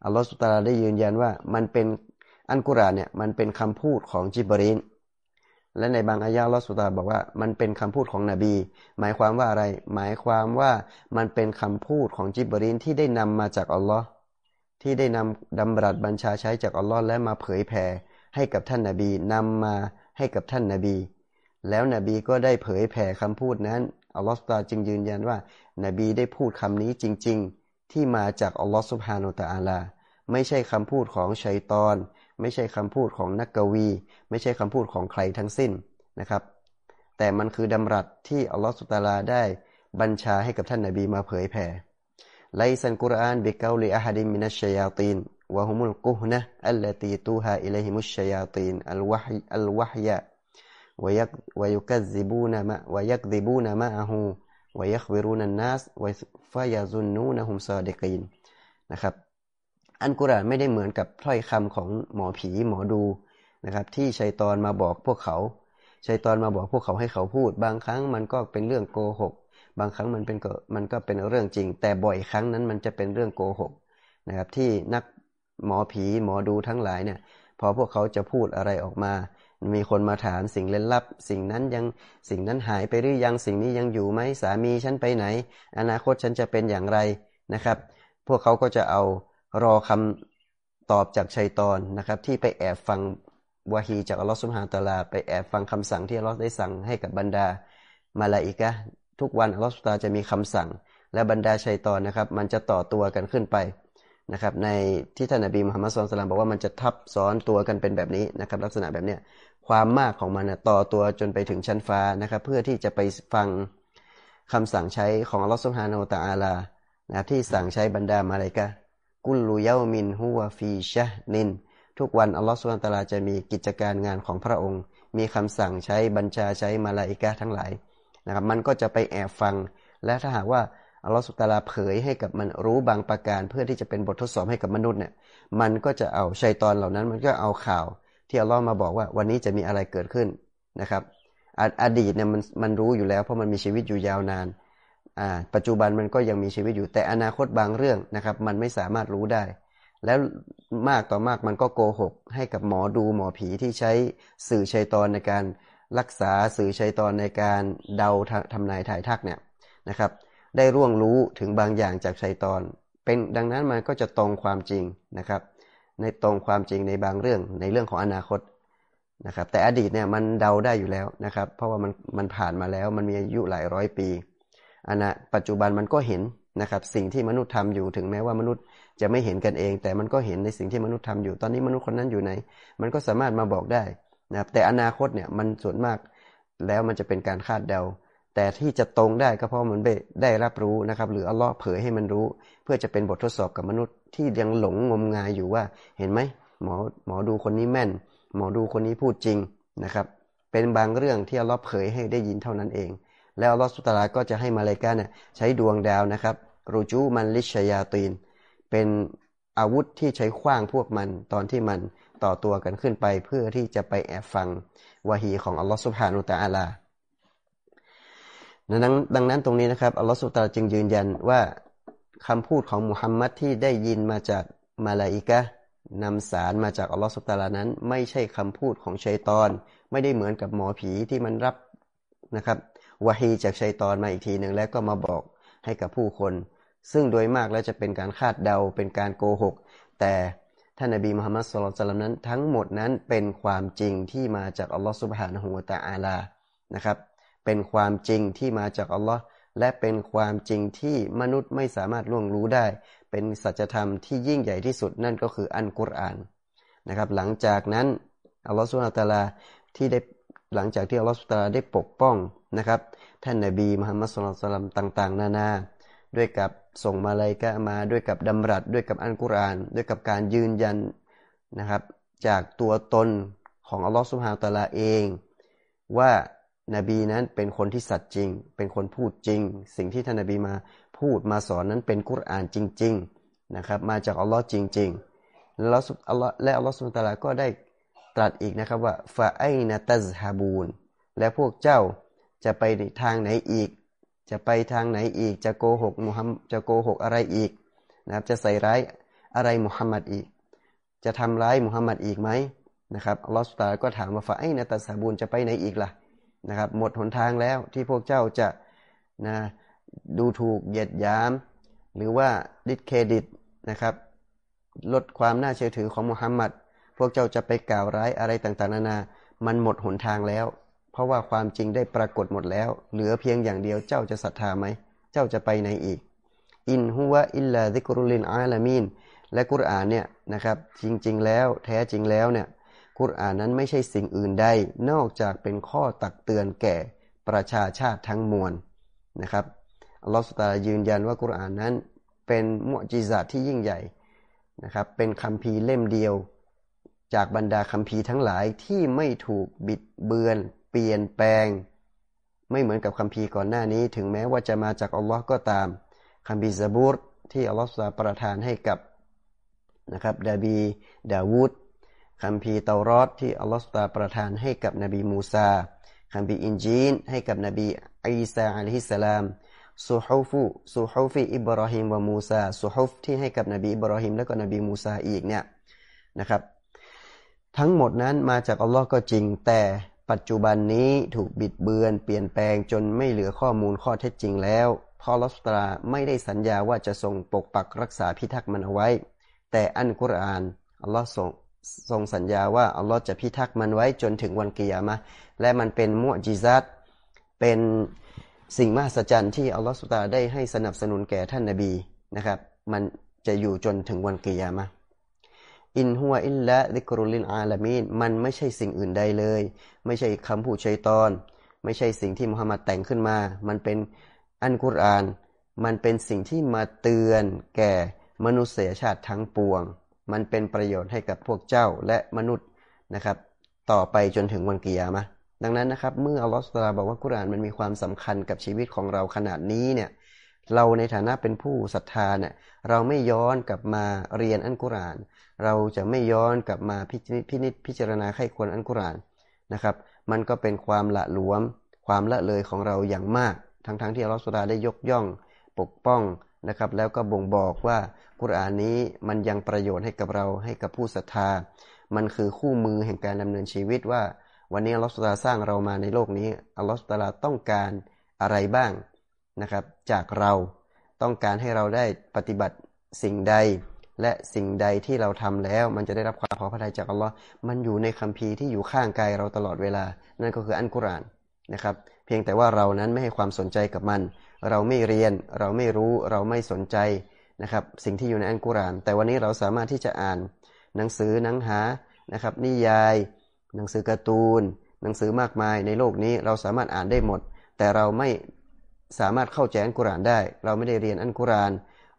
[SPEAKER 1] อัลลอฮฺสุตาราได้ยืนยันว่ามันเป็นอันกุรานเนี่ยมันเป็นคำพูดของจิบรีน และในบางอายะลอสุตาบอกว่า มันเป็นคำพูดของนบี หมายความว่าอะไร หมายความว่ามันเป็นคำพูดของจิบรีนที่ได้นำมาจากอัลลอฮ์ที่ได้นำดำรัสบัญชาใช้จากอัลลอฮ์และมาเผยแผ่ให้กับท่านนาบีนำมาให้กับท่านนาบี แล้วนบีก็ได้เผยแผ่คำพูดนั้นอัลลอฮ์ตาจึงยืนยันว่านบีได้พูดคำนี้จริง ๆ ที่มาจากอัลลอฮ์سبحانه وتعالى ไม่ใช่คำพูดของชัยตอน ไม่ใช่คำพูดของนักกวี ไม่ใช่คำพูดของใครทั้งสิ้นนะครับ แต่มันคือดำรัสที่อัลลอฮฺ سبحانه وتعالىได้บัญชาให้กับท่านนาบีมาเผยแผ่ليس القرآن بكلام أحد من الشياطين وهم الكهنة التي توحي إليهم الشياطين الوحي الوحيวยุกัซิบูนมะวยักดิบูนมะอฮูวยักวิรุนันนัสวฟายาซุนนูนะฮุมซาเดกีนนะครับ อันกุรอานไม่ได้เหมือนกับถ้อยคำของหมอผีหมอดูนะครับ ที่ชัยตอนมาบอกพวกเขาชัยตอนมาบอกพวกเขาให้เขาพูด บางครั้งมันก็เป็นเรื่องโกหก บางครั้งมันเป็นมันก็เป็นเรื่องจริง แต่บ่อยครั้งนั้นมันจะเป็นเรื่องโกหกนะครับ ที่นักหมอผีหมอดูทั้งหลายเนี่ย พอพวกเขาจะพูดอะไรออกมา มีคนมาถามสิ่งเล่นลับ สิ่งนั้นยังสิ่งนั้นหายไปหรือยังสิ่งนี้ยังอยู่ไหมสามีฉันไปไหน อนาคตฉันจะเป็นอย่างไรนะครับ พวกเขาก็จะเอา รอคำตอบจากชัยตอนนะครับ ที่ไปแอบฟังวาฮีจากอัลลอฮฺสุบฮานตะลา ไปแอบฟังคำสั่งที่อัลลอฮฺได้สั่งให้กับบรรดามาลาอิกะทุกวันอัลลอฮฺสุตาจะมีคำสั่ง และบรรดาชัยตอนนะครับ มันจะต่อตัวกันขึ้นไปนะครับในที่ท่านนบีมุฮัมมัดสุลตัลามบอกว่ามันจะทับซ้อนตัวกันเป็นแบบนี้นะครับ ลักษณะแบบเนี้ยความมากของมันต่อตัวจนไปถึงชั้นฟ้านะครับ เพื่อที่จะไปฟังคำสั่งใช้ของอัลลอฮฺสุบฮานาอัลตะอาลานะครับที่สั่งใช้บรรดามาลาอิกะ กุลูเยามินฮุวฟีชะนิน ทุกวันอัลลอฮฺสุลตาราจะมีกิจการงานของพระองค์ มีคำสั่งใช้บัญชาใช้มาลาอิกะทั้งหลายนะครับมันก็จะไปแอบฟัง และถ้าหากว่าอัลลอฮฺสุลตาราเผยให้กับมันรู้บางประการเพื่อที่จะเป็นบททดสอบให้กับมนุษย์เนี่ยมันก็จะเอาชัยตอนเหล่านั้นมันก็เอาข่าวที่อัลลอฮ์มาบอกว่าวันนี้จะมีอะไรเกิดขึ้นนะครับอดีตเนี่ยมันมันรู้อยู่แล้วเพราะมันมีชีวิตอยู่ยาวนาน ปัจจุบันมันก็ยังมีชีวิตอยู่ แต่อนาคตบางเรื่องนะครับ มันไม่สามารถรู้ได้ แล้วมากต่อมากมันก็โกหก ให้กับหมอดูหมอผีที่ใช้สื่อชัยตอนในการรักษาสื่อชัยตอนในการเดาทำนายถ่ายทักเนี่ยนะครับ ได้ร่วงรู้ถึงบางอย่างจากชัยตอน เป็นดังนั้นมันก็จะตรงความจริงนะครับ ในตรงความจริงในบางเรื่องในเรื่องของอนาคตนะครับ แต่อดีตเนี่ยมันเดาได้อยู่แล้วนะครับ เพราะว่ามันมันผ่านมาแล้วมันมีอายุหลายร้อยปี อนนะปัจจุบันมันก็เห็นนะครับสิ่งที่มนุษย์ทำอยู่ถึงแม้ว่ามนุษย์จะไม่เห็นกันเอง แต่มันก็เห็นในสิ่งที่มนุษย์ทำอยู่ ตอนนี้มนุษย์คนนั้นอยู่ไหน มันก็สามารถมาบอกได้นะครับแต่อนาคตเนี่ยมันส่วนมากแล้วมันจะเป็นการคาดเดา แต่ที่จะตรงได้ก็เพราะมันได้รับรู้นะครับ หรืออัลลอฮ์เผยให้มันรู้ เพื่อจะเป็นบททดสอบกับมนุษย์ที่ยังหลงงมงายอยู่ว่า เห็นไหมหมอหมอดูคนนี้แม่น หมอดูคนนี้พูดจริงนะครับ เป็นบางเรื่องที่อัลลอฮ์เผยให้ได้ยินเท่านั้นเอง แล้วลอสุตลาก็จะให้มาเลกาเนี่ยใช้ดวงดาวนะครับ รูจูมันลิชยาตีน เป็นอาวุธที่ใช้ขว้างพวกมันตอนที่มันต่อตัวกันขึ้นไปเพื่อที่จะไปแอบฟังวาฮีของอัลลอฮฺสุบฮานุตะอาลาดังนั้นดังนั้นตรงนี้นะครับอัลลอฮฺสุบตาจึงยืนยันว่าคำพูดของมุฮัมมัดที่ได้ยินมาจากมาลาอิกะนำสารมาจากอัลลอฮฺสุบตาลานั้น ไม่ใช่คำพูดของชัยตอน ไม่ได้เหมือนกับหมอผีที่มันรับนะครับ วะฮีจากชัยตอนมาอีกทีหนึ่งแล้วก็มาบอกให้กับผู้คน ซึ่งโดยมากแล้วจะเป็นการคาดเดาเป็นการโกหก แต่ท่านนบีมุฮัมมัดสุลตัลลัมนั้น ทั้งหมดนั้นเป็นความจริงที่มาจากอัลลอฮฺสุบฮานะฮูวะตะอาลานะครับ เป็นความจริงที่มาจากอัลลอฮ์และเป็นความจริงที่มนุษย์ไม่สามารถล่วงรู้ได้ เป็นสัจธรรมที่ยิ่งใหญ่ที่สุดนั่นก็คืออันกุรอานนะครับ หลังจากนั้นอัลลอฮฺสุลตาลาที่ได้ หลังจากที่อัลลอฮฺสุลตาลาได้ปกป้องนะครับ ท่านนบีมุฮัมมัดสุลตัลลัมต่าง ๆ นานา ด้วยกับส่งมาลายกะมาด้วยกับดำรัสด้วยกับอันกุรอาน ด้วยกับการยืนยันนะครับ จากตัวตนของอัลลอฮฺสุบฮานตะลาเอง ว่านบีนั้นเป็นคนที่สัตย์จริง เป็นคนพูดจริง สิ่งที่ท่านนบีมาพูดมาสอนนั้นเป็นกุรอานจริง ๆนะครับ มาจากอัลลอฮ์จริง ๆ แล้วอัลลอฮ์และอัลลอฮ์สุบฮานตะลาก็ได้ ตรัสอีกนะครับว่าฟาไอนาตัซฮาบูนและพวกเจ้าจะไปทางไหนอีก จะไปทางไหนอีก จะโกหกมุฮัมจะโกหกอะไรอีกนะครับ จะใส่ร้ายอะไรมุฮัมมัดอีก จะทำร้ายมุฮัมมัดอีกไหมนะครับอัลลอฮฺสุตาก็ถามว่าฟาไอนาตัซฮาบูนจะไปไหนอีกล่ะนะครับ หมดหนทางแล้วที่พวกเจ้าจะนะดูถูกเหยียดยาม หรือว่าดิสเครดิตนะครับ ลดความน่าเชื่อถือของมุฮัมมัด พวกเจ้าจะไปกล่าวร้ายอะไรต่างๆ นานา มันหมดหนทางแล้ว เพราะว่าความจริงได้ปรากฏหมดแล้ว เหลือเพียงอย่างเดียวเจ้าจะศรัทธาไหม เจ้าจะไปไหนอีก อินฮุวะอิลลาซิกรุลินอาลามีนและกุรอานเนี่ยนะครับ จริงๆ แล้วแท้จริงแล้วเนี่ย กุรอานนั้นไม่ใช่สิ่งอื่นใดนอกจากเป็นข้อตักเตือนแก่ประชาชาติทั้งมวลนะครับอัลลอฮฺสุตายืนยันว่ากุรอานนั้นเป็นมุจิซาที่ยิ่งใหญ่นะครับ เป็นคำพีเล่มเดียว จากบรรดาคัมภีทั้งหลายที่ไม่ถูกบิดเบือน เปลี่ยนแปลง ไม่เหมือนกับคัมภีก่อนหน้านี้ ถึงแม้ว่าจะมาจากอัลลอฮ์ก็ตามคัมภีซาบูรที่อัลลอฮ์สาประทานให้กับนะครับดาบีดาวูดคัมภีเตารอดที่อัลลอฮ์สาประทานให้กับนบีมูซาคัมภีร์อินญีลให้กับนบีอีสาعليه السلام صحف صحف إبراهيم وموسى صحف ที่ให้กับนบีอิบราฮิมและก็นบีมูซาอีกเนี่ยนะครับ ทั้งหมดนั้นมาจากอัลลอฮ์ก็จริง แต่ปัจจุบันนี้ถูกบิดเบือน เปลี่ยนแปลงจนไม่เหลือข้อมูลข้อเท็จจริงแล้วเพราะอัลลอฮ์ตะอาลาไม่ได้สัญญาว่าจะทรงปกปักรักษาพิทักษ์มันเอาไว้ แต่อัลกุรอานอัลลอฮ์ทรงทรงสัญญาว่าอัลลอฮ์จะพิทักษ์มันไว้จนถึงวันกิยามะและมันเป็นมุจิซัตเป็นสิ่งมหัศจรรย์ที่อัลลอฮ์สุตาได้ให้สนับสนุนแก่ท่านนาบีนะครับ มันจะอยู่จนถึงวันกิยามะ อินหัวอินละดิกรุลินอาลามีนมันไม่ใช่สิ่งอื่นใดเลย ไม่ใช่คำพูดชัยตอน ไม่ใช่สิ่งที่มุฮัมมัดแต่งขึ้นมา มันเป็นอันกุรอาน มันเป็นสิ่งที่มาเตือนแก่มนุษยชาติทั้งปวง มันเป็นประโยชน์ให้กับพวกเจ้าและมนุษย์นะครับ ต่อไปจนถึงวันกิยามะดังนั้นนะครับเมื่ออัลลอฮฺสุลตาบอกว่ากุรอานมันมีความสำคัญกับชีวิตของเราขนาดนี้เนี่ยเราในฐานะเป็นผู้ศรัทธาเนี่ยเราไม่ย้อนกลับมาเรียนอันกุรอาน เราจะไม่ย้อนกลับมาพิจิพินิจพิจารณาไข้ควรอันกุรานนะครับ มันก็เป็นความละหลวม ความละเลยของเราอย่างมาก ทั้งๆทที่อัลลอฮฺสุดาได้ยกย่องปกป้องนะครับ แล้วก็บ่งบอกว่ากุรานนี้มันยังประโยชน์ให้กับเราให้กับผู้ศรัทธา มันคือคู่มือแห่งการดำเนินชีวิตว่า วันนี้อัลลอฮฺสุดาสร้างเรามาในโลกนี้อัลลอฮฺสุดาต้องการอะไรบ้างนะครับ จากเราต้องการให้เราได้ปฏิบัติสิ่งใด และสิ่งใดที่เราทำแล้ว มันจะได้รับความพอพระทัยจากอัลลอฮ์มันอยู่ในคัมภีร์ที่อยู่ข้างกายเราตลอดเวลา นั่นก็คืออันกุรานนะครับ เพียงแต่ว่าเรานั้นไม่ให้ความสนใจกับมัน เราไม่เรียน เราไม่รู้เราไม่สนใจนะครับ สิ่งที่อยู่ในอันกุราน แต่วันนี้เราสามารถที่จะอ่าน หนังสือหนังหานะครับ นิยาย หนังสือการ์ตูน หนังสือมากมายในโลกนี้เราสามารถอ่านได้หมด แต่เราไม่สามารถเข้าใจอันกุรานได้ เราไม่ได้เรียนอันกุราน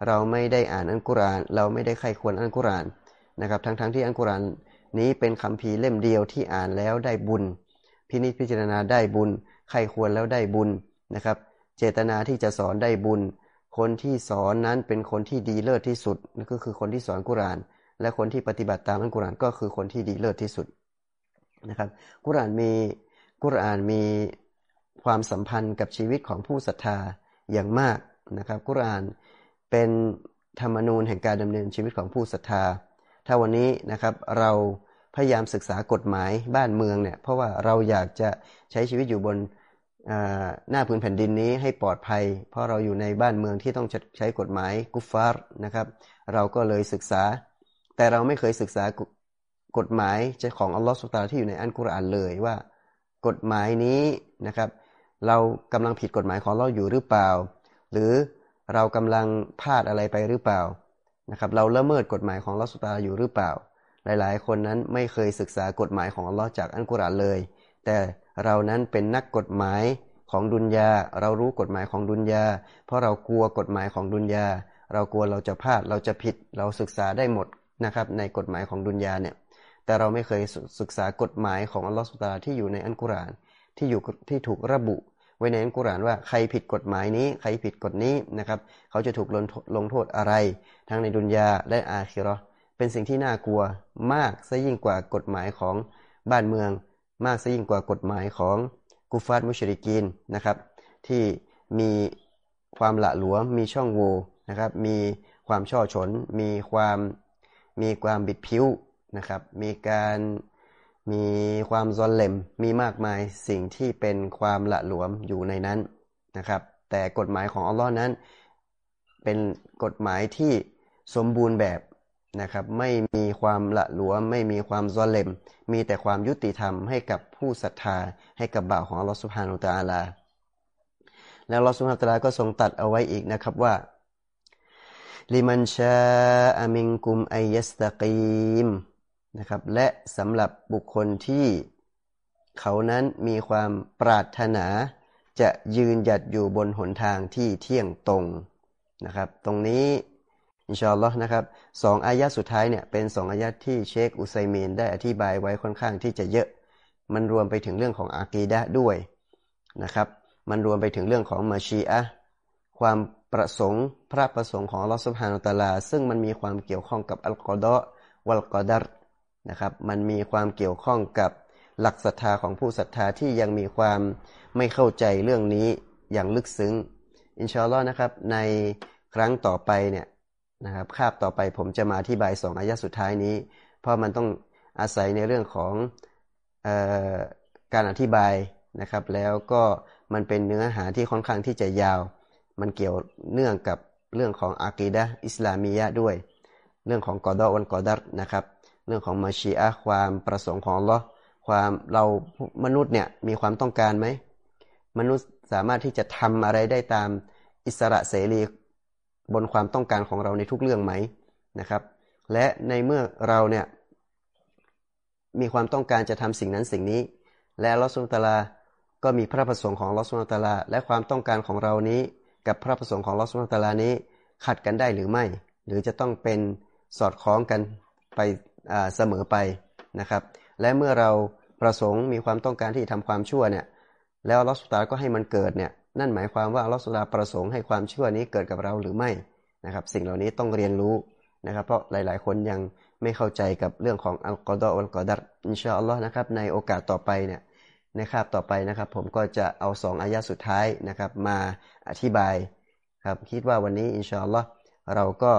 [SPEAKER 1] เราไม่ได้อ่านอัลกุรอาน เราไม่ได้ใครควรอัลกุรอานนะครับ ทั้งๆทที่อัลกุรอานนี้เป็นคำพีเล่มเดียวที่อ่านแล้วได้บุญ พินิจพิจารณาได้บุญ ใครควรแล้วได้บุญนะครับ เจตนาที่จะสอนได้บุญ คนที่สอนนั้นเป็นคนที่ดีเลิศที่สุดนั่นก็คือคนที่สอนกุรอาน และคนที่ปฏิบัติตามอัลกุรอานก็คือคนที่ดีเลิศที่สุดนะครับ กุรอานมีกุรอานมีความสัมพันธ์กับชีวิตของผู้ศรัทธาอย่างมากนะครับ กุรอาน เป็นธรรมนูญแห่งการดำเนินชีวิตของผู้ศรัทธา ถ้าวันนี้นะครับเราพยายามศึกษากฎหมายบ้านเมืองเนี่ยเพราะว่าเราอยากจะใช้ชีวิตอยู่บนหน้าพื้นแผ่นดินนี้ให้ปลอดภัย เพราะเราอยู่ในบ้านเมืองที่ต้องใช้กฎหมายกุฟฟาร์นะครับ เราก็เลยศึกษา แต่เราไม่เคยศึกษากฎหมายของอัลลอฮฺสุตาที่อยู่ในอันกุรอานเลยว่า กฎหมายนี้นะครับ เรากำลังผิดกฎหมายของเราอยู่หรือเปล่า หรือ เรากำลังพลาดอะไรไปหรือเปล่านะครับ เราละเมิดกฎหมายของลอสุตาอยู่หรือเปล่า หลายๆ คนนั้นไม่เคยศึกษากฎหมายของอัลลอฮ์จากอันกุรอานเลย แต่เรานั้นเป็นนักกฎหมายของดุนยา เรารู้กฎหมายของดุนยา เพราะเรากลัวกฎหมายของดุนยา เรากลัวเราจะพลาด เราจะผิด เราศึกษาได้หมดนะครับ ในกฎหมายของดุนยาเนี่ย แต่เราไม่เคยศึกษากฎหมายของอัลลอฮฺสุตาที่อยู่ในอันกุรอานที่อยู่ที่ถูกระบุ ว้ในอันกุรอานว่าใครผิดกฎหมายนี้ ใครผิดกฎนี้นะครับ เขาจะถูกลงโทษอะไร ทั้งในดุนยาและอาคิรอเป็นสิ่งที่น่ากลัวมากซะยิ่งกว่ากฎหมายของบ้านเมือง มากซะยิ่งกว่ากฎหมายของกุฟาตมุชริกีนนะครับ ที่มีความละหลวมมีช่องโหว่นะครับ มีความช่อฉน มีความมีความบิดผิวนะครับ มีการ มีความซอนเลมมีมากมายสิ่งที่เป็นความละหลวมอยู่ในนั้นนะครับ แต่กฎหมายของอัลลอฮ์นั้น เป็นกฎหมายที่สมบูรณ์แบบนะครับ ไม่มีความละหลวม ไม่มีความซอนเลมมีแต่ความยุติธรรมให้กับผู้ศรัทธาให้กับบ่าวของอัลลอฮ์สุบฮานุตะอาลา แล้วอัลลอฮ์สุบฮานุตะอาลาก็ทรงตัดเอาไว้อีกนะครับว่าลิมันชาอามิงกุมไอยัสตะกีม นะครับ และสำหรับบุคคลที่เขานั้นมีความปรารถนา จะยืนหยัดอยู่บนหนทางที่เที่ยงตรงนะครับ ตรงนี้อินชาอัลลอฮ์นะครับสองอายะสุดท้ายเนี่ยเป็นสองอายะที่เชคอุไซมีนได้อธิบายไว้ค่อนข้างที่จะเยอะ มันรวมไปถึงเรื่องของอากีดะด้วยนะครับ มันรวมไปถึงเรื่องของมาชีอะความประสงค์พระประสงค์ของลอสุภานุตาลา ซึ่งมันมีความเกี่ยวข้องกับอัลกอดะวัลกอดัร นะครับมันมีความเกี่ยวข้องกับหลักศรัทธาของผู้ศรัทธาที่ยังมีความไม่เข้าใจเรื่องนี้อย่างลึกซึ้งอินชาอัลลอฮ์นะครับในครั้งต่อไปเนี่ยนะครับคาบต่อไปผมจะมาอธิบายสองอายะสุดท้ายนี้ เพราะมันต้องอาศัยในเรื่องของออการอธิบายนะครับ แล้วก็มันเป็นเนื้อหาที่ค่อนข้างที่จะยาว มันเกี่ยวเนื่องกับเรื่องของอากีดะอิสลามียะด้วย เรื่องของกอดอวันกอดัตนะครับ เรื่องของมาชีอะความประสงค์ของลอความเรามนุษย์เนี่ยมีความต้องการไหม มนุษย์สามารถที่จะทำอะไรได้ตามอิสระเสรีบนความต้องการของเราในทุกเรื่องไหมนะครับ และในเมื่อเราเนี่ยมีความต้องการจะทำสิ่งนั้นสิ่งนี้ และลอสุนตลาก็มีพระประสงค์ของลอสุนตลา และความต้องการของเรานี้ กับพระประสงค์ของลอสุลตาลานี้ขัดกันได้หรือไม่ หรือจะต้องเป็นสอดคล้องกันไป เสมอไปนะครับ และเมื่อเราประสงค์มีความต้องการที่ทำความชั่วเนี่ยแล้วลอสุตาก็ให้มันเกิดเนี่ยนั่นหมายความว่าลอสุตาประสงค์ให้ความชั่วนี้เกิดกับเราหรือไม่นะครับ สิ่งเหล่านี้ต้องเรียนรู้นะครับ เพราะหลาย ๆ คนยังไม่เข้าใจกับเรื่องของอัลกอดออัลกอดัรอินชาอัลลอฮ์นะครับในโอกาสต่อไปเนี่ยในคาบต่อไปนะครับ ผมก็จะเอาสองอายะสุดท้ายนะครับ มาอธิบายครับคิดว่าวันนี้อินชาอัลลอฮ์เราก็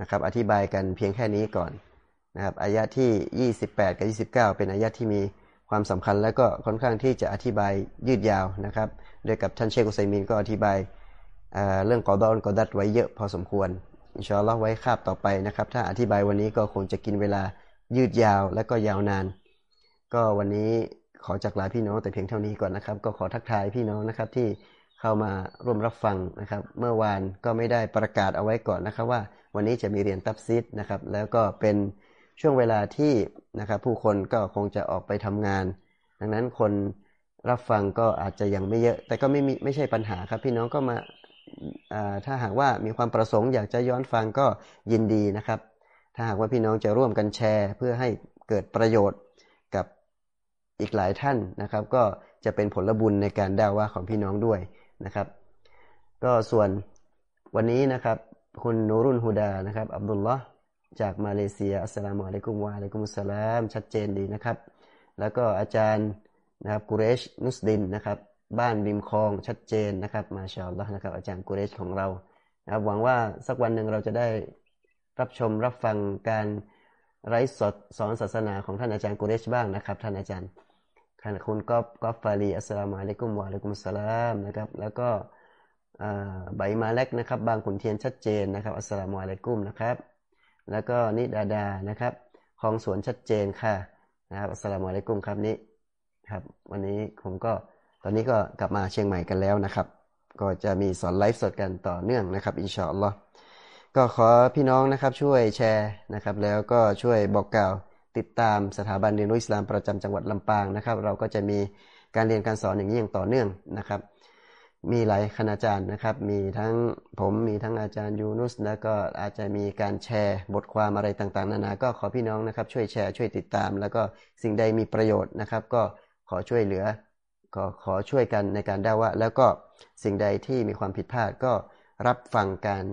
[SPEAKER 1] นะครับอธิบายกันเพียงแค่นี้ก่อน นะครับอายะที่ 28 กับ 29 เป็นอายะที่มีความสำคัญและก็ค่อนข้างที่จะอธิบายยืดยาวนะครับ โดยกับท่านเชคอุไซมินก็อธิบายเรื่องกอดอนกอดัดไว้เยอะพอสมควรอินชาอัลลอฮ์ไว้คาบต่อไปนะครับ ถ้าอธิบายวันนี้ก็คงจะกินเวลายืดยาวและก็ยาวนาน ก็วันนี้ขอจากลาพี่น้องแต่เพียงเท่านี้ก่อนนะครับ ก็ขอทักทายพี่น้องนะครับที่เข้ามาร่วมรับฟังนะครับ เมื่อวานก็ไม่ได้ประกาศเอาไว้ก่อนนะครับว่าวันนี้จะมีเรียนตับซิดนะครับ แล้วก็เป็น ช่วงเวลาที่นะครับผู้คนก็คงจะออกไปทำงาน ดังนั้นคนรับฟังก็อาจจะยังไม่เยอะ แต่ก็ไม่มีไม่ใช่ปัญหาครับ พี่น้องก็มาถ้าหากว่ามีความประสงค์อยากจะย้อนฟังก็ยินดีนะครับ ถ้าหากว่าพี่น้องจะร่วมกันแชร์ เพื่อให้เกิดประโยชน์กับอีกหลายท่านนะครับ ก็จะเป็นผลบุญในการด่าว่าของพี่น้องด้วยนะครับ ก็ส่วนวันนี้นะครับ คุณนูรุนฮูดานะครับอับดุลลอฮ์ จากมาเลเซียอัสลามุอะลัยกุมวะอะลัยกุมุสสลามชัดเจนดีนะครับ แล้วก็อาจารย์นะครับกุเรชนุสดินนะครับ บ้านริมคลองชัดเจนนะครับ มาชาอัลลอฮ์นะครับอาจารย์กุเรชของเรานะครับหวังว่าสักวันหนึ่งเราจะได้รับชมรับฟังการไร้สดสอนศาสนาของท่านอาจารย์กุเรชบ้างนะครับ ท่านอาจารย์ท่านคุณกอบกอบฟาลีอัสลามุอะลัยกุมวะอะลัยกุมุสสลามนะครับ แล้วก็ใบมาเล็กนะครับ บางขุนเทียนชัดเจนนะครับอัสสลามุอะลัยกุมนะครับ แล้วก็นิดาดานะครับคลองสวนชัดเจนค่ะนะครับอัสลามุอะลัยกุมครับนี้ครับ วันนี้ผมก็ตอนนี้ก็กลับมาเชียงใหม่กันแล้วนะครับ ก็จะมีสอนไลฟ์สดกันต่อเนื่องนะครับอินชาอัลลอฮ์ก็ขอพี่น้องนะครับช่วยแชร์นะครับ แล้วก็ช่วยบอกกล่าวติดตามสถาบันเรียนรู้อิสลามประจำจังหวัดลำปางนะครับ เราก็จะมีการเรียนการสอนอย่างนี้อย่างต่อเนื่องนะครับ มีหลายคณาจารย์นะครับ มีทั้งผมมีทั้งอาจารย์ยูนุส แล้วก็อาจจะมีการแชร์บทความอะไรต่างๆ นานาก็ขอพี่น้องนะครับ ช่วยแชร์ช่วยติดตาม แล้วก็สิ่งใดมีประโยชน์นะครับ ก็ขอช่วยเหลือก็ขอช่วยกันในการได้ว่าแล้วก็สิ่งใดที่มีความผิดพลาดก็รับฟังการ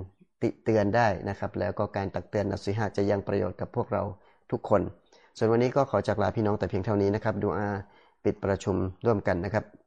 [SPEAKER 1] ติเตือนได้นะครับ แล้วก็การตักเตือนนัสิฮะจะยังประโยชน์กับพวกเราทุกคน ส่วนวันนี้ก็ขอจากลาพี่น้องแต่เพียงเท่านี้นะครับดูอาปิดประชุมร่วมกันนะครับ